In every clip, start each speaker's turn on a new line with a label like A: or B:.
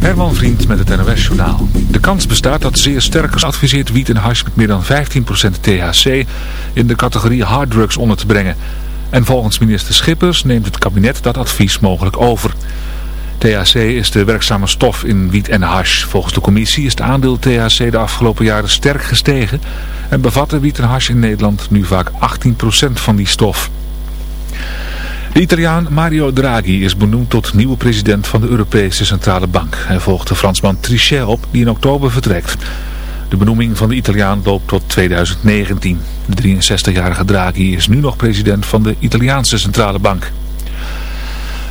A: Herman Vriend met het NOS-journaal. De kans bestaat dat zeer sterk adviseert wiet en hash met meer dan 15% THC in de categorie harddrugs onder te brengen. En volgens minister Schippers neemt het kabinet dat advies mogelijk over. THC is de werkzame stof in wiet en hash. Volgens de commissie is het aandeel THC de afgelopen jaren sterk gestegen en bevatten wiet en hash in Nederland nu vaak 18% van die stof. De Italiaan Mario Draghi is benoemd tot nieuwe president van de Europese Centrale Bank. Hij volgt de Fransman Trichet op die in oktober vertrekt. De benoeming van de Italiaan loopt tot 2019. De 63-jarige Draghi is nu nog president van de Italiaanse Centrale Bank.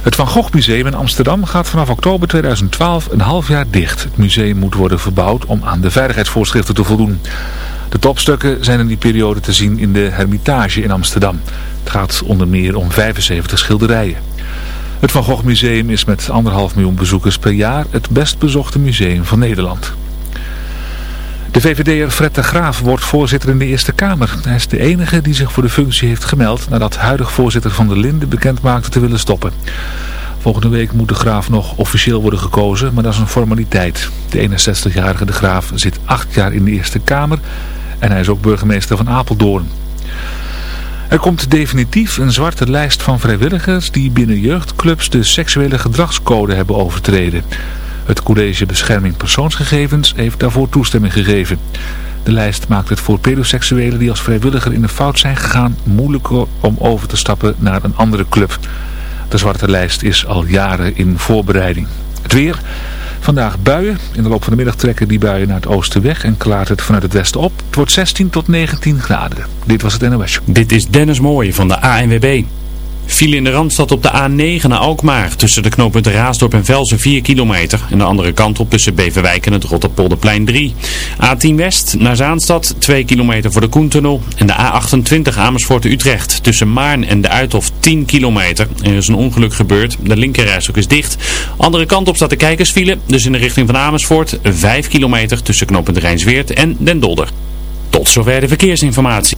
A: Het Van Gogh Museum in Amsterdam gaat vanaf oktober 2012 een half jaar dicht. Het museum moet worden verbouwd om aan de veiligheidsvoorschriften te voldoen. De topstukken zijn in die periode te zien in de Hermitage in Amsterdam. Het gaat onder meer om 75 schilderijen. Het Van Gogh Museum is met anderhalf miljoen bezoekers per jaar het best bezochte museum van Nederland. De VVD'er Fred de Graaf wordt voorzitter in de Eerste Kamer. Hij is de enige die zich voor de functie heeft gemeld nadat huidig voorzitter Van der Linden bekend maakte te willen stoppen. Volgende week moet de Graaf nog officieel worden gekozen, maar dat is een formaliteit. De 61-jarige de Graaf zit acht jaar in de Eerste Kamer en hij is ook burgemeester van Apeldoorn. Er komt definitief een zwarte lijst van vrijwilligers die binnen jeugdclubs de seksuele gedragscode hebben overtreden. Het College Bescherming Persoonsgegevens heeft daarvoor toestemming gegeven. De lijst maakt het voor pedoseksuelen die als vrijwilliger in de fout zijn gegaan moeilijker om over te stappen naar een andere club. De zwarte lijst is al jaren in voorbereiding. Het weer... Vandaag buien. In de loop van de middag trekken die buien naar het oosten weg en klaart het vanuit het westen op. Het wordt 16 tot 19 graden. Dit was het NOS.
B: Dit is Dennis Mooij van de ANWB. Viel in de Randstad op de A9 naar Alkmaar. Tussen de knooppunten Raasdorp en Velsen 4 kilometer. En de andere kant op tussen Beverwijk en het Rotterpolderplein 3. A10 West naar Zaanstad 2 kilometer voor de Koentunnel. En de A28 Amersfoort Utrecht. Tussen Maarn en de Uithof 10 kilometer. Er is een ongeluk gebeurd. De linkerrijstok is dicht. Andere kant op staat de kijkersfile. Dus in de richting van Amersfoort 5 kilometer tussen knooppunt Rijnsweert en Den Dolder. Tot zover de verkeersinformatie.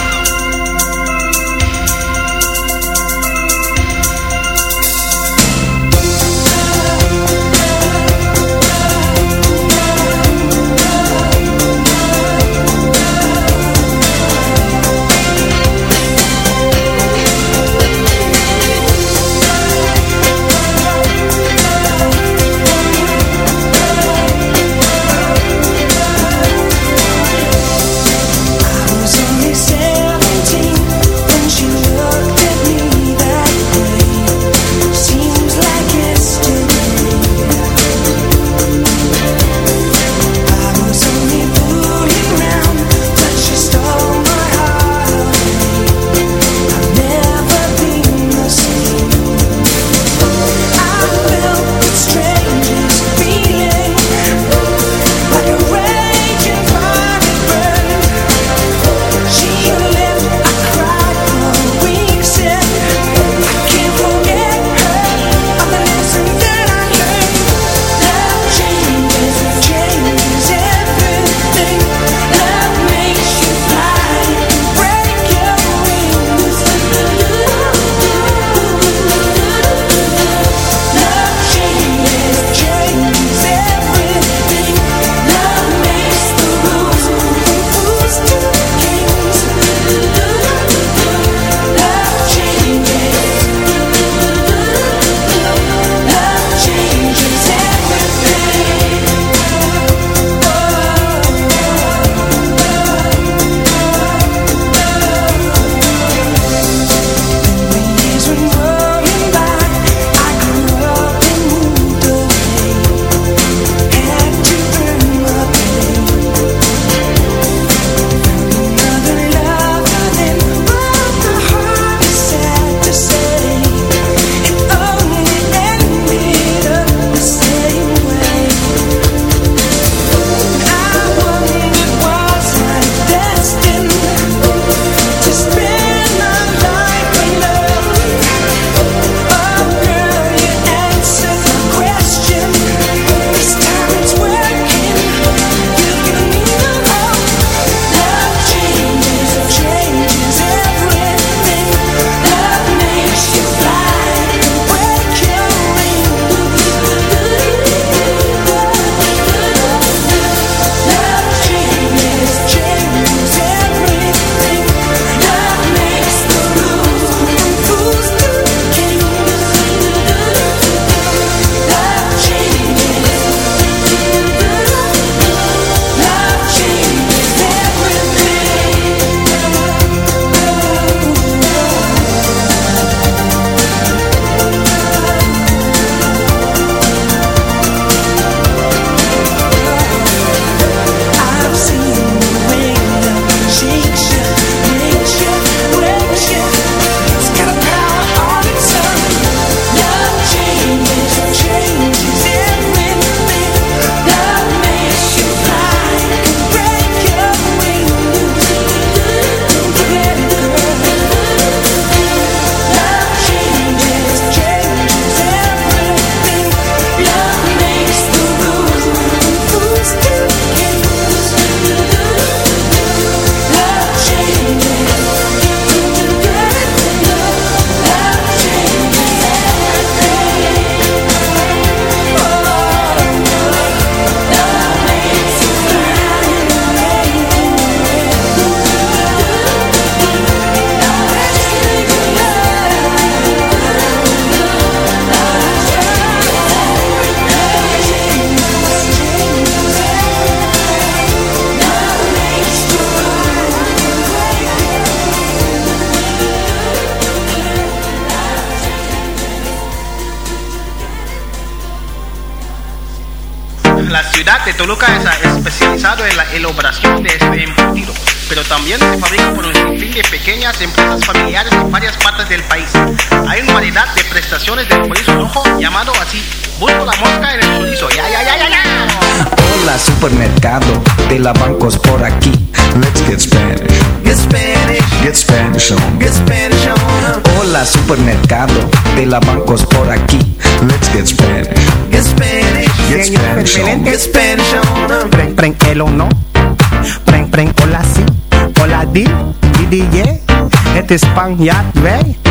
C: Get Spanish on. Get Spanish on.
D: Preng, preng, el o no. Preng, preng, hola si. Hola di. Di, di. Het is Spanjaard, wij.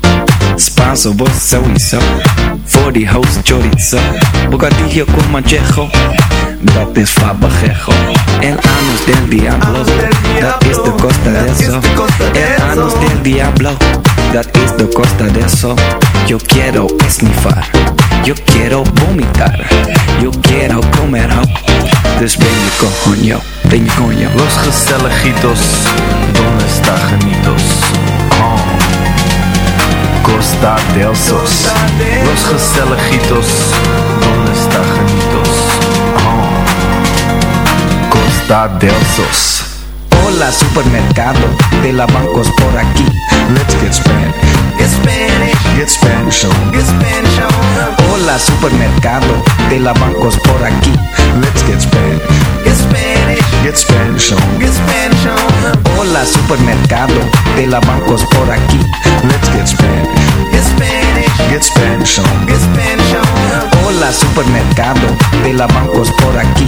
C: Spanso, vos sowieso. Voor die host chorizo. Bocadillo con manchejo. Dat is fabajejo. El anus del diablo. Dat is de costa de eso. El anus del diablo. Dat is de costa de eso. Yo quiero esnifar. Yo quiero vomitar. Yo quiero comer ho. Dus ben je coño. Ben je coño.
E: Los gezelligitos, donde está genitos? Oh. Costa del Sos. Los gezelligitos, donde está genitos? Oh. Costa del Sos.
C: Hola supermercado de la bancos por aquí. Let's get Spanish. Get Spanish. Get Spanish on. Get Spanish on. Hola supermercado de la bancos por aquí. Let's get Spanish. Get Spanish. Get Spanish on. Get Spanish on. Hola supermercado de la bancos por aquí. Let's get Spanish. Get Spanish. Get Spanish on. Get Spanish on. Hola supermercado de la bancos por aquí.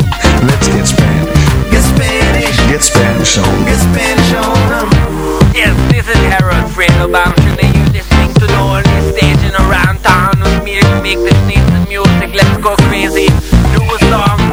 C: Let's get Spanish. Get Spanish. Get Spanish on. Get Spanish on.
F: Yes, this is Harold Fredelbaum. Should you listening to the only station around town with me to make this nice music? Let's go crazy. Do a song.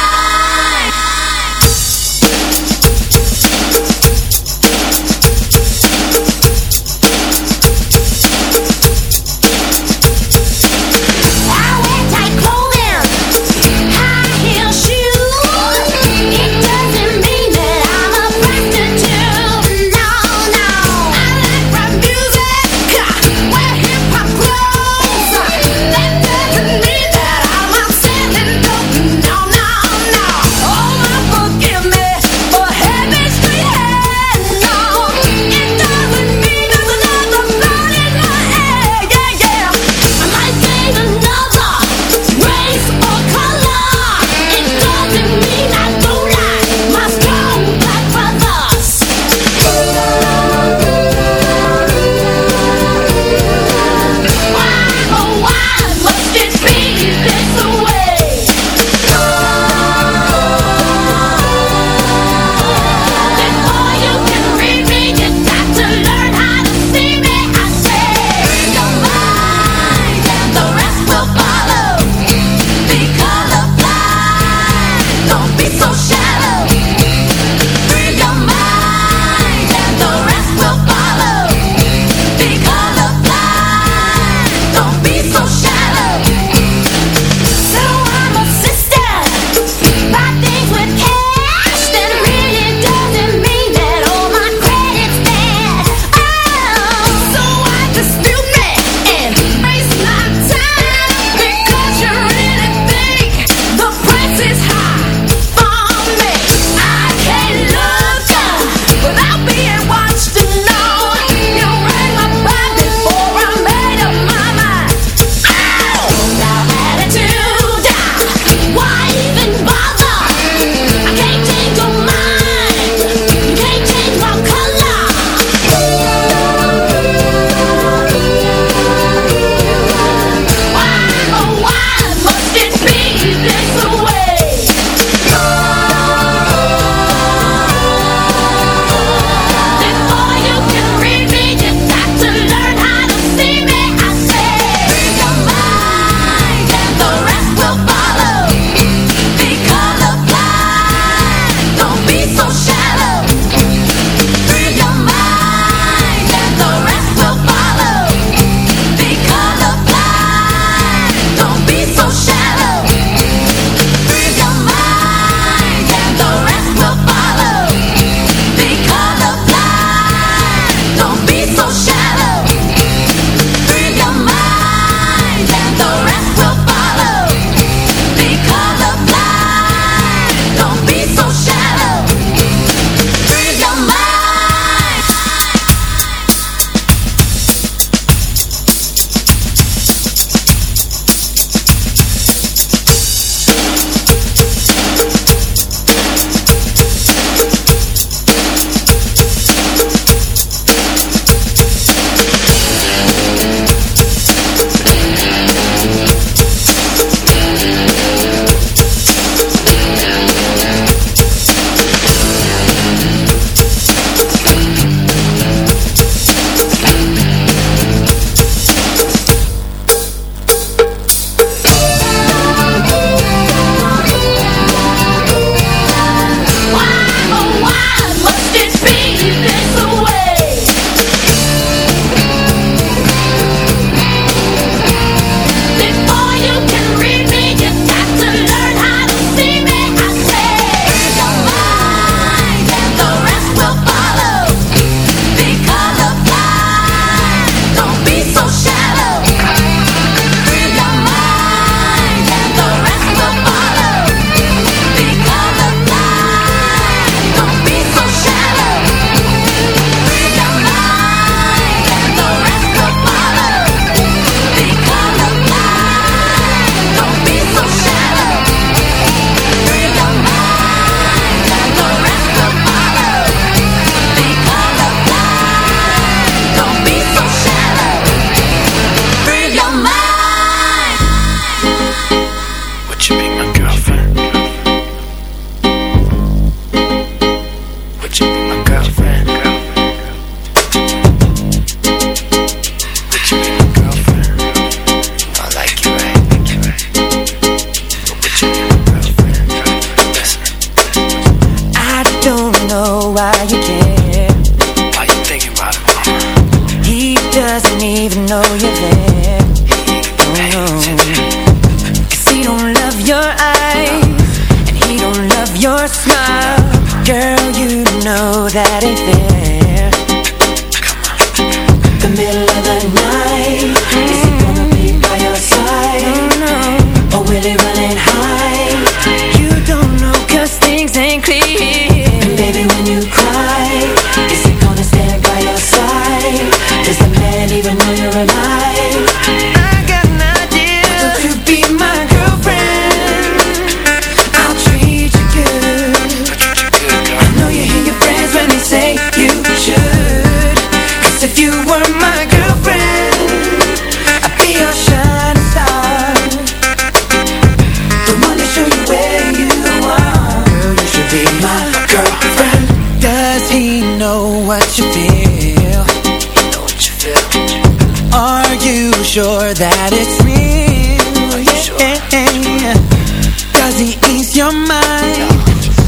G: Does he ease your mind?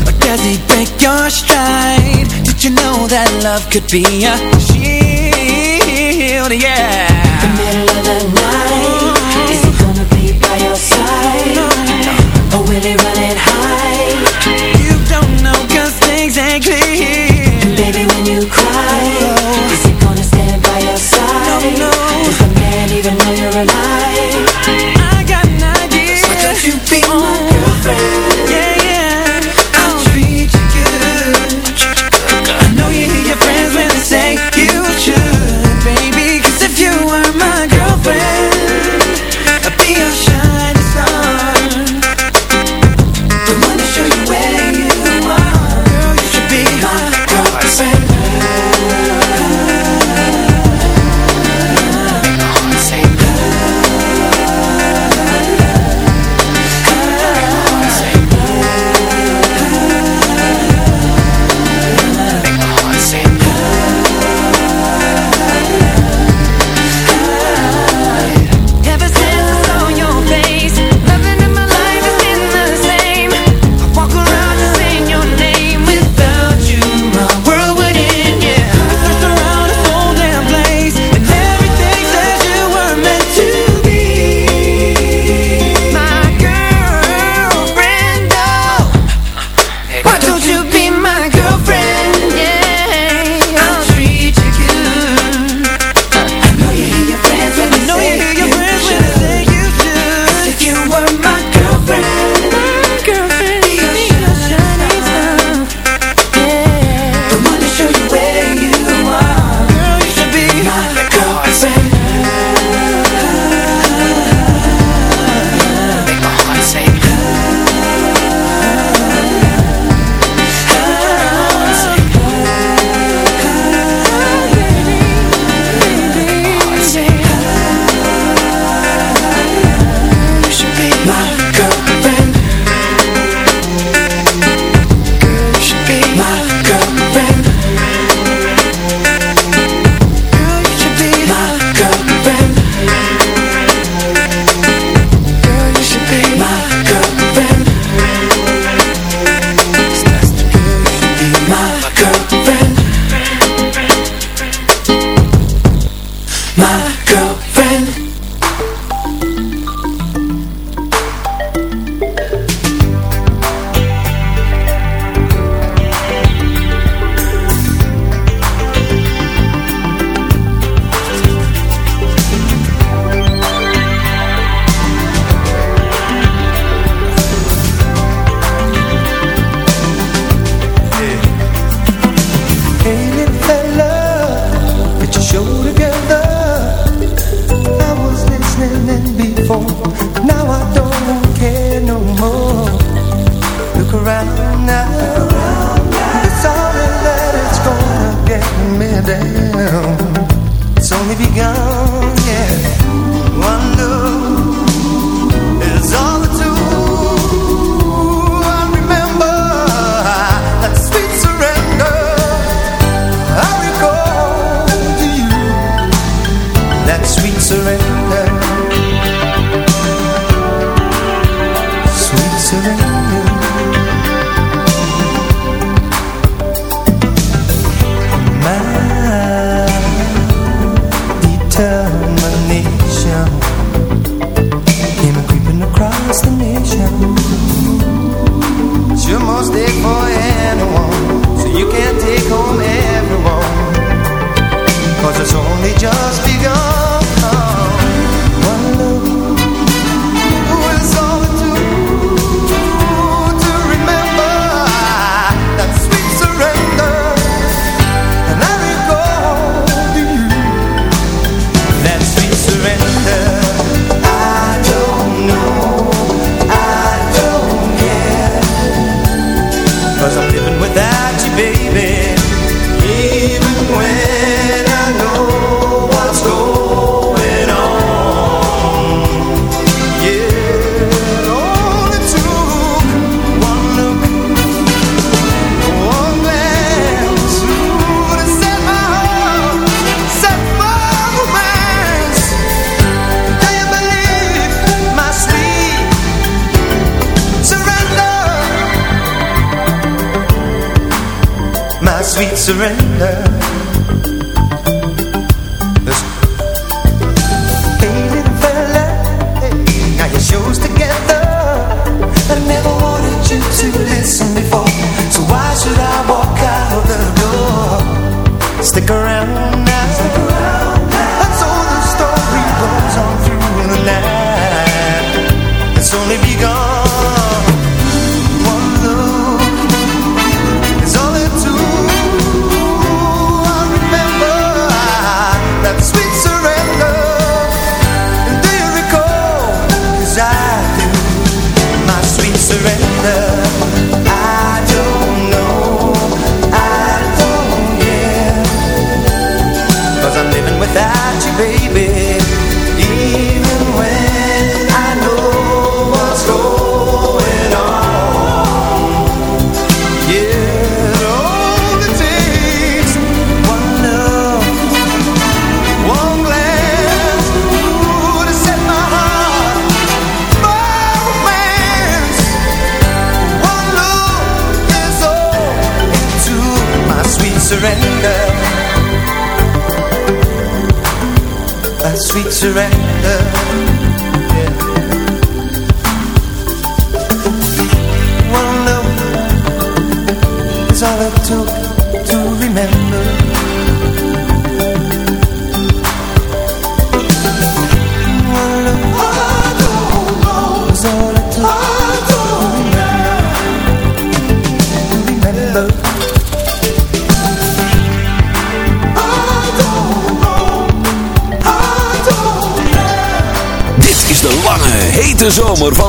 G: Or does he break your stride? Did you know that love could be a shield? Yeah. The middle of the night, is he gonna be by your side? Or will he run it high? You don't know cause things ain't clear.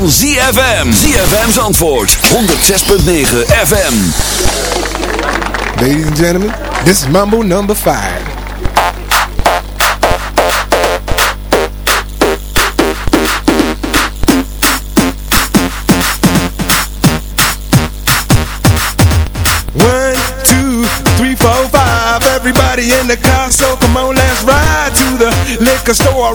H: ZFM. ZFM's antwoord, 106.9 FM.
I: Ladies and gentlemen, this is Mambo number five. One, two, three, four, five. Everybody in the car, so come on, let's ride to the liquor store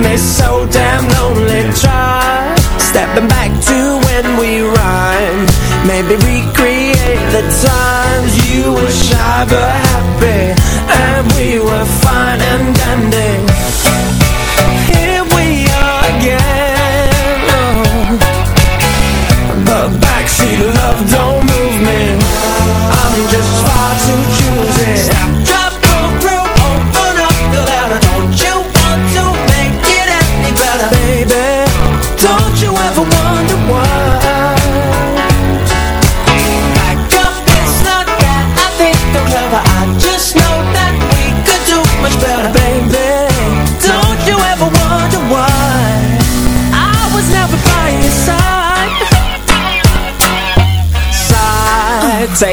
G: me so damn lonely. Try stepping back to when we rhyme. Maybe recreate the times you were shy but happy. And we were fine and dandy.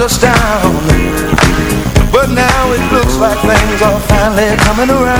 J: us down. But now it looks like things are finally coming around.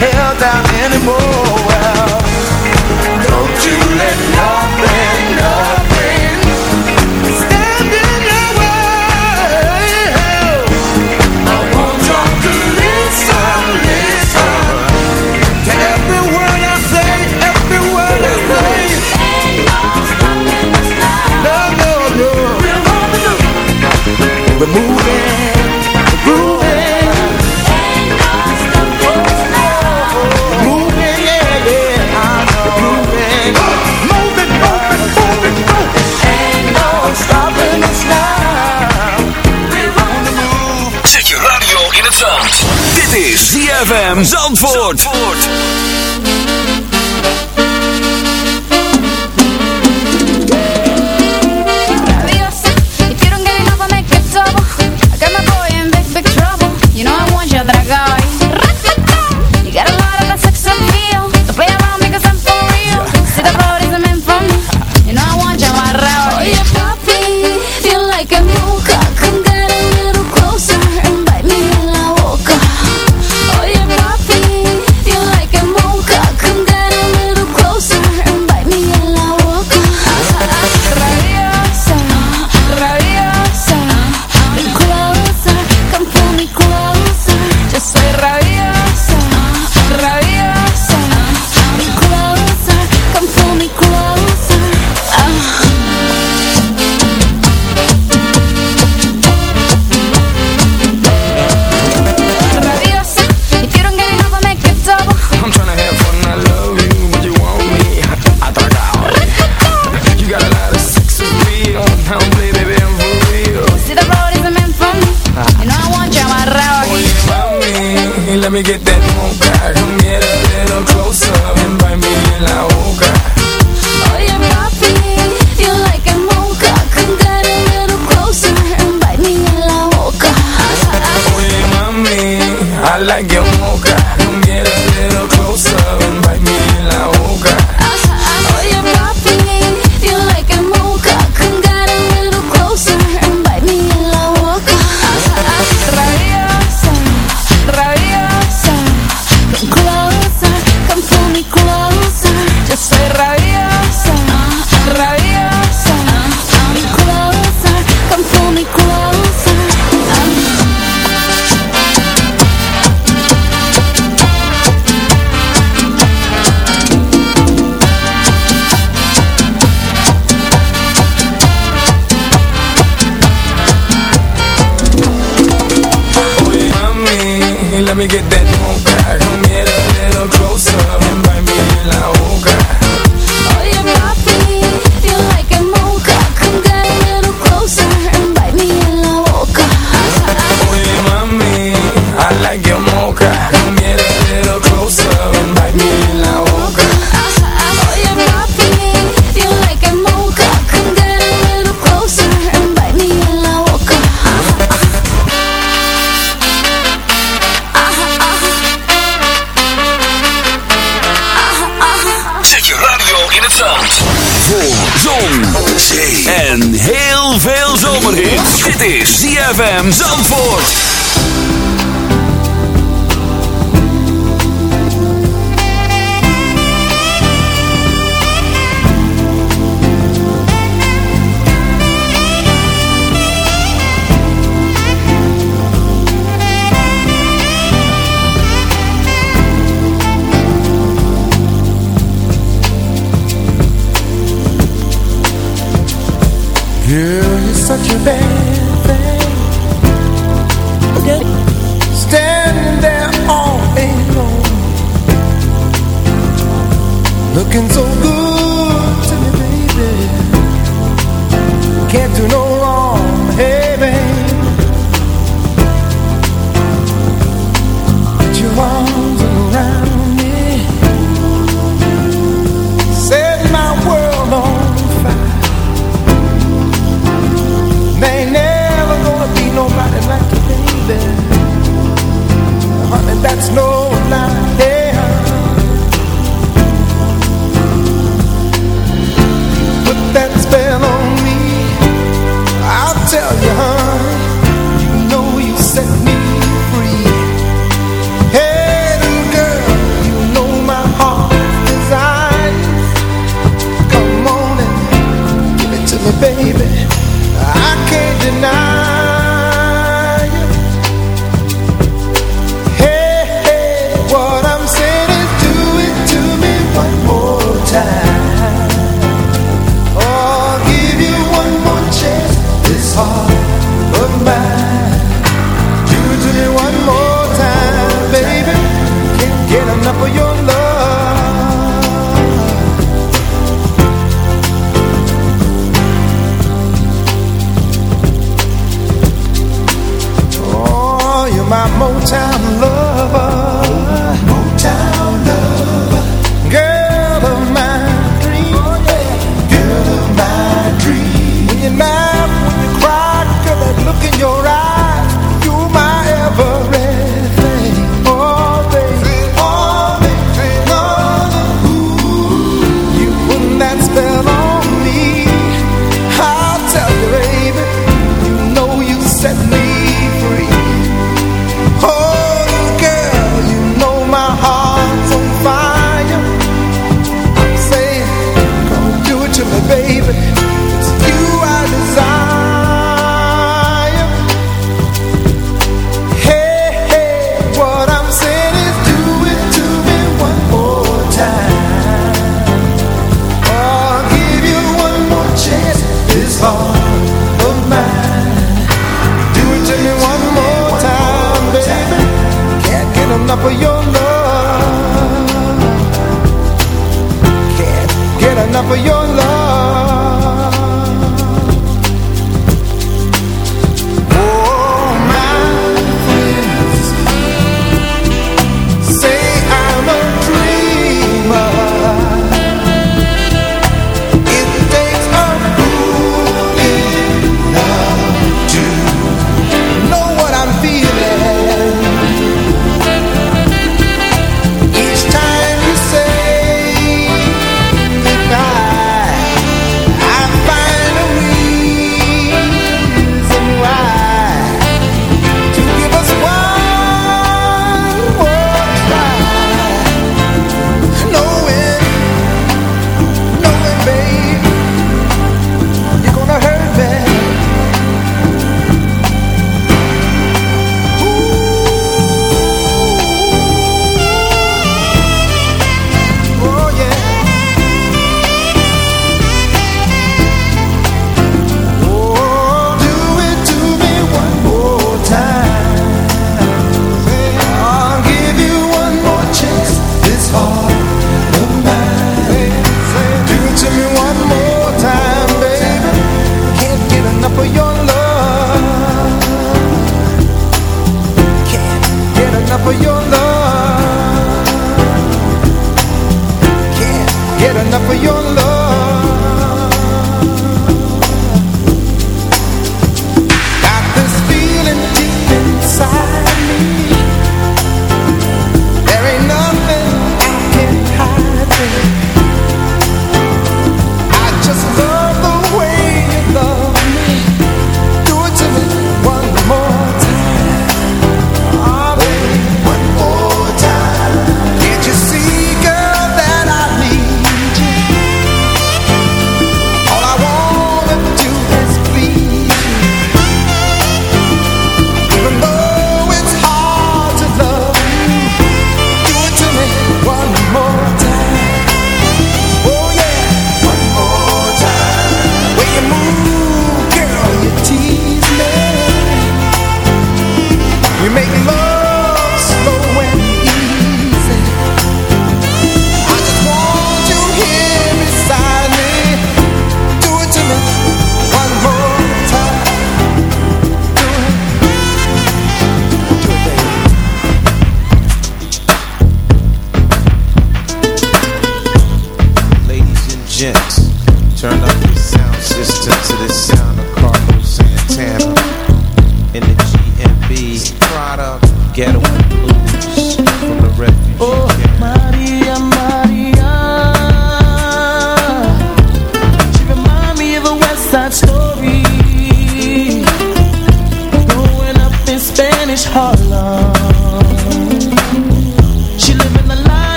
J: held down anymore. Don't you let nothing, nothing stand in your way. I want you to listen, listen to every word I say, every word I say. Ain't No, no, no. We're
K: moving. ZFM Zandvoort.
L: Me
M: get
J: that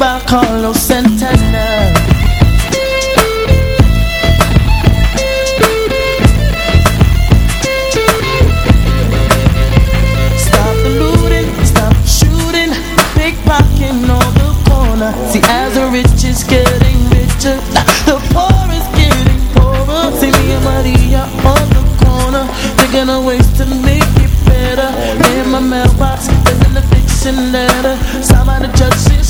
N: by Carlos Santana. Stop the looting, stop the shooting, pickpocketing on the corner. See, as the rich is getting richer, the poor is getting poorer. See me and Maria on the corner, picking a ways to make it better. In my mailbox, in the fiction letter, sign by the
K: judges.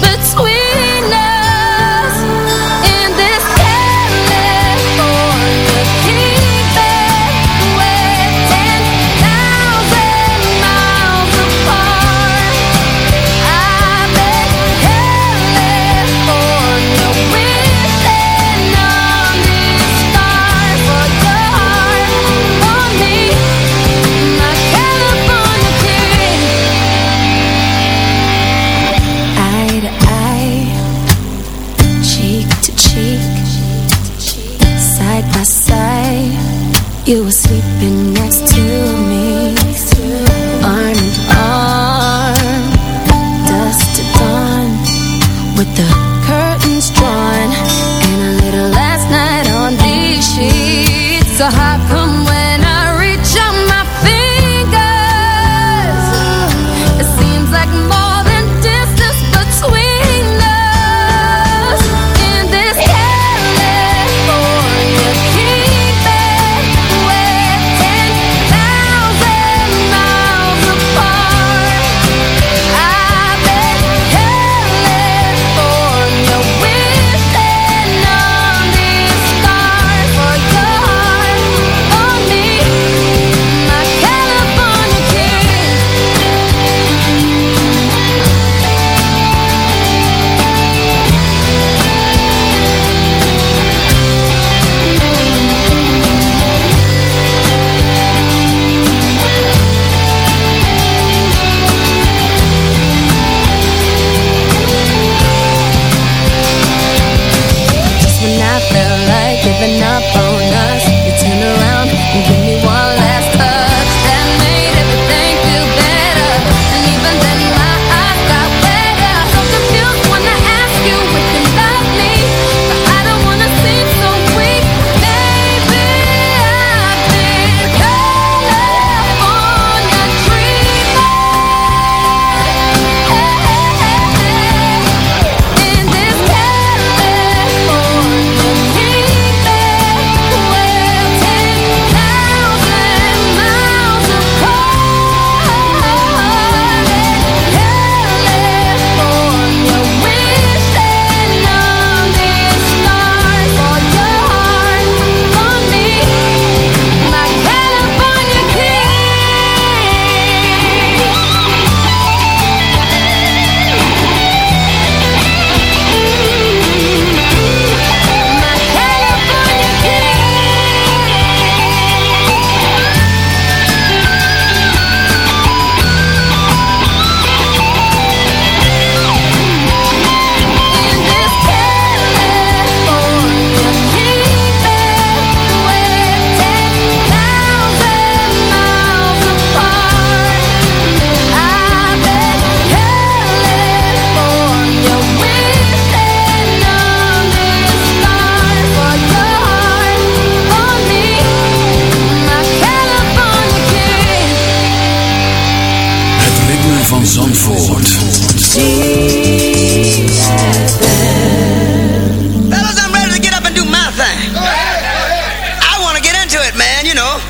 O: Fellas, I'm ready to get up and do my thing. I want to get into it, man, you know.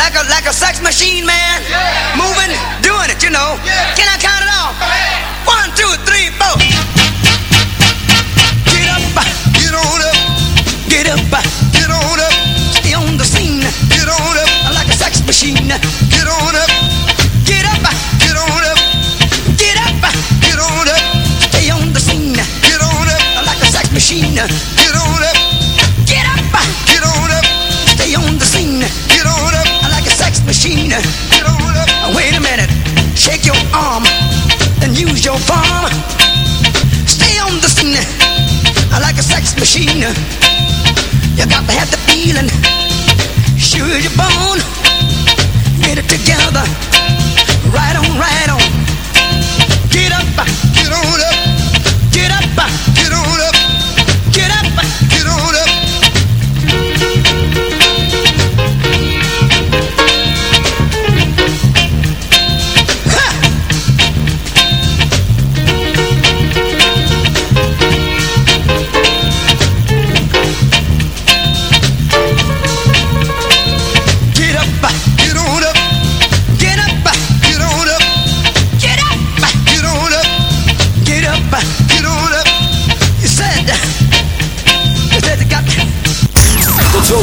O: Like a like a sex machine, man. Moving, doing it, you know. Can I count it off? One, two, three, four. Get up, get on up. Get up, get on up. Stay on the scene. Get on up. Like a sex machine. Get on up. Get on up. Get up, get on up. Stay on the scene. Get on up. Like a sex machine. Get on up. Wait a minute. Shake your arm. Then use your palm. Stay on the scene. Like a sex machine. You got to have the feeling. Sure your bone. Get it together. Right on, right on. Get up, get on up. Get up,